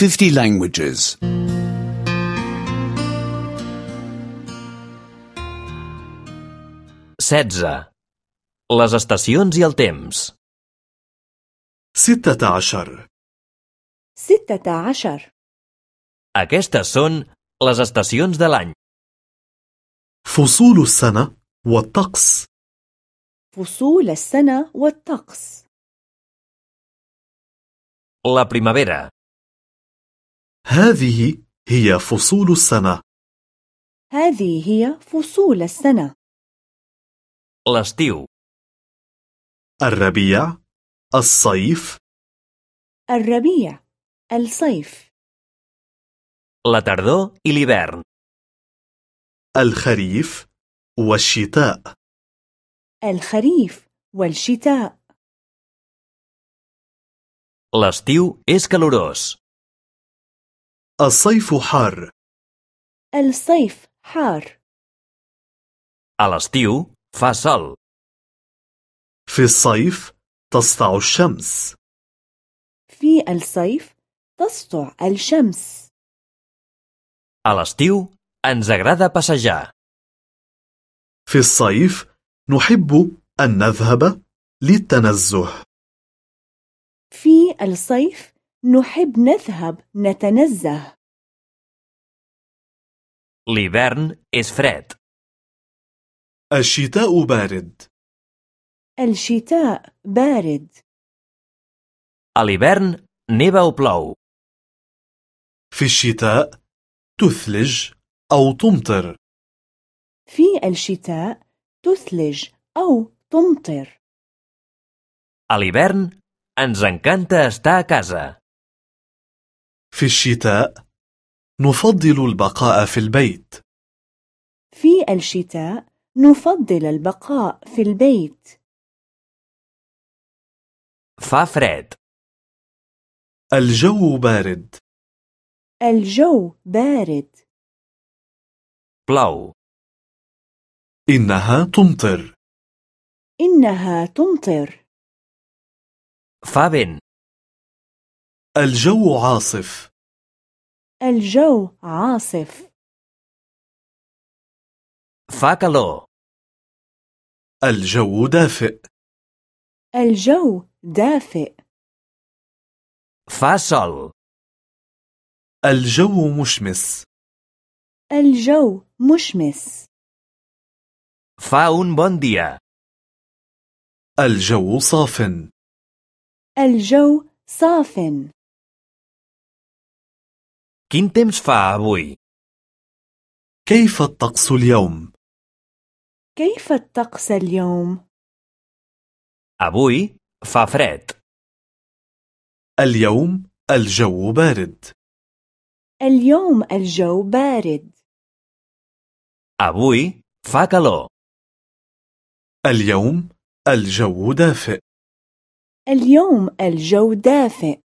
50 languages. 16. Les estacions i el temps. ستة عشر ستة عشر Aquestes són les estacions de l'any. فصول السنة والطقس فصول السنة والطقس La primavera, هذه هي فصول السنة. هذه هي فصول السنة. l'estiu, الربيع الصيف. الربيع الصيف. la tardor i l'hivern, الخريف والشتاء. الخريف والشتاء. l'estiu és calorós, الصيف حار. الصيف حار. A l'estiu fa sol, في الصيف تسطع الشمس. في الصيف تسطع الشمس. A l'estiu ens agrada passejar, في الصيف نحب أن نذهب للتنزه. في الصيف نحب نذهب نتنزه. L'hivern és fred, الشتاء بارد. الشتاء بارد. A l'hivern neva o plou, في الشتاء تثلج أو تمطر. في الشتاء تثلج أو تمطر. A l'hivern ens encanta estar a casa, في الشتاء نفضل البقاء في البيت. في الشتاء نفضل البقاء في البيت. Fa fred, الجو بارد. الجو بارد. Plou, إنها تمطر. إنها تمطر. Vent, الجو عاصف. الجو عاصف. fa calor, الجو دافئ. الجو دافئ. fa sol, الجو مشمس. الجو مشمس. fa un bon dia, الجو صاف الجو صاف quin temps fa avui? كيف الطقس اليوم؟ كيف الطقس اليوم؟ Avui fa fred, اليوم الجو بارد اليوم الجو بارد avui fa calor, اليوم الجو دافئ اليوم الجو دافئ